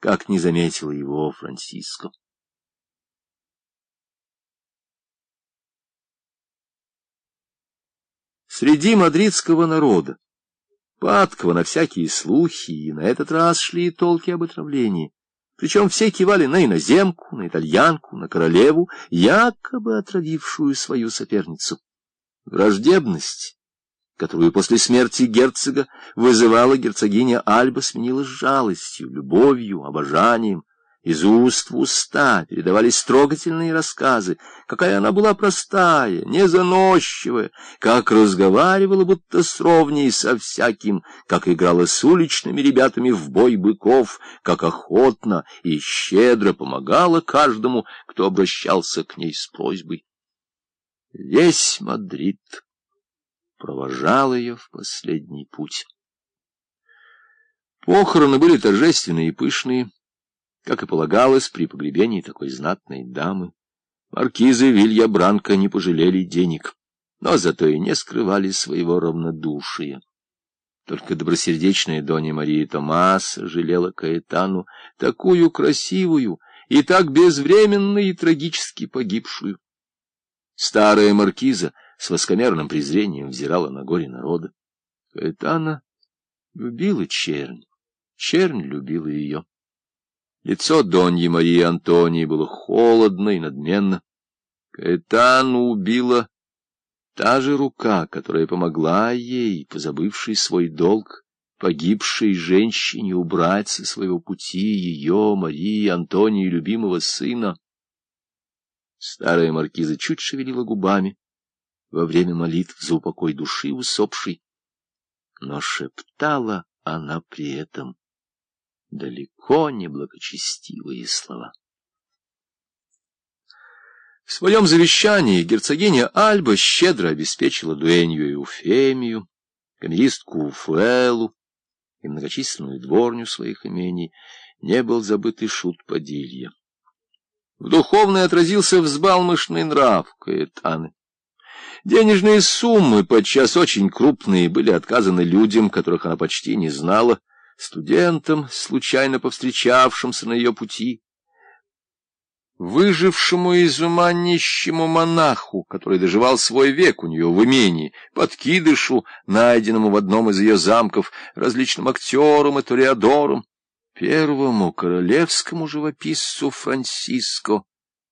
как не заметила его Франциско. Среди мадридского народа, падкого на всякие слухи, и на этот раз шли толки об отравлении. Причем все кивали на иноземку, на итальянку, на королеву, якобы отравившую свою соперницу. Враждебность которую после смерти герцога вызывала герцогиня Альба, сменилась жалостью, любовью, обожанием. Из уст в уста передавались трогательные рассказы, какая она была простая, незаносчивая, как разговаривала будто с ровней со всяким, как играла с уличными ребятами в бой быков, как охотно и щедро помогала каждому, кто обращался к ней с просьбой. Весь Мадрид провожал ее в последний путь. Похороны были торжественные и пышные, как и полагалось при погребении такой знатной дамы. Маркизы Вилья Бранко не пожалели денег, но зато и не скрывали своего равнодушия. Только добросердечная Донья Мария Томас жалела Каэтану, такую красивую и так безвременно и трагически погибшую. Старая маркиза — с воскомерным презрением взирала на горе народа. Каэтана любила чернь, чернь любила ее. Лицо Доньи Марии Антонии было холодно и надменно. Каэтану убила та же рука, которая помогла ей, позабывшей свой долг, погибшей женщине убрать со своего пути ее, Марии Антонии, любимого сына. Старая маркиза чуть шевелила губами, во время молитв за упокой души усопшей, но шептала она при этом далеко не благочестивые слова. В своем завещании герцогиня Альба щедро обеспечила дуэнью Эуфемию, камеристку Фуэлу и многочисленную дворню своих имений, не был забыт и шут Падилья. В духовной отразился взбалмошный нрав Каэтаны. Денежные суммы, подчас очень крупные, были отказаны людям, которых она почти не знала, студентам, случайно повстречавшимся на ее пути, выжившему из ума нищему монаху, который доживал свой век у нее в имении, подкидышу, найденному в одном из ее замков, различным актерам и тореадорам, первому королевскому живописцу Франциско,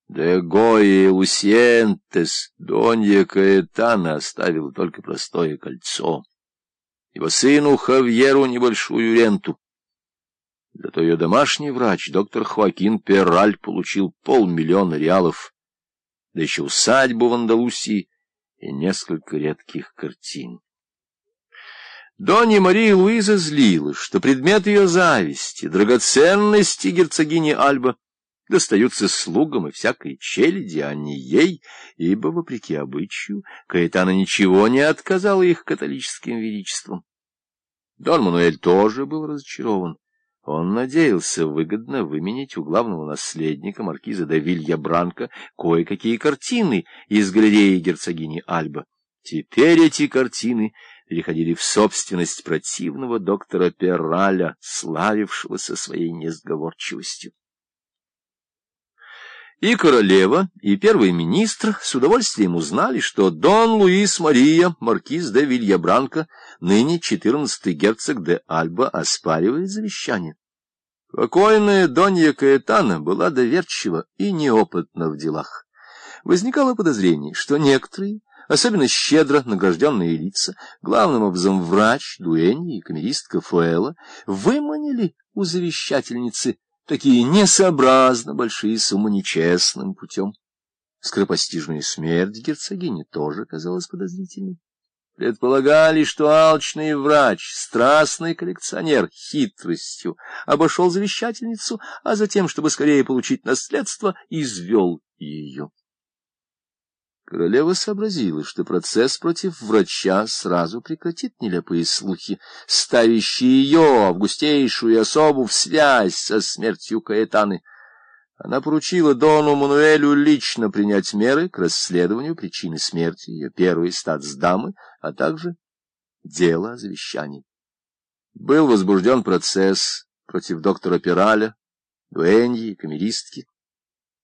Де Гои Лусиентес, Донья Каэтана оставила только простое кольцо. Его сыну Хавьеру небольшую ренту. Зато ее домашний врач, доктор Хоакин Пераль, получил полмиллиона реалов, да еще усадьбу в Андалусии и несколько редких картин. Донья Мария Луиза злилась, что предмет ее зависти, драгоценности герцогини Альба, достаются слугам и всякой челяди, а не ей, ибо, вопреки обычаю, Каэтана ничего не отказала их католическим величеством. Дон Мануэль тоже был разочарован. Он надеялся выгодно выменить у главного наследника маркиза де Вилья Бранко кое-какие картины из галереи герцогини Альба. Теперь эти картины переходили в собственность противного доктора Перраля, славившегося своей несговорчивостью. И королева, и первый министр с удовольствием узнали, что Дон Луис Мария, маркиз де Вильябранко, ныне четырнадцатый герцог де Альба, оспаривает завещание. Покойная Донья Каэтана была доверчива и неопытна в делах. Возникало подозрение, что некоторые, особенно щедро награжденные лица, главным образом врач, дуэнни и камеристка Фуэла, выманили у завещательницы такие несообразно большие суммы нечестным путем. Скоропостижная смерть герцогини тоже казалась подозрительной. Предполагали, что алчный врач, страстный коллекционер, хитростью обошел завещательницу, а затем, чтобы скорее получить наследство, извел ее. Королева сообразила, что процесс против врача сразу прекратит нелепые слухи, ставящие ее, августейшую особу, в связь со смертью Каэтаны. Она поручила Дону Мануэлю лично принять меры к расследованию причины смерти ее первой статсдамы, а также дело о завещании. Был возбужден процесс против доктора Пираля, дуэньи, камеристки.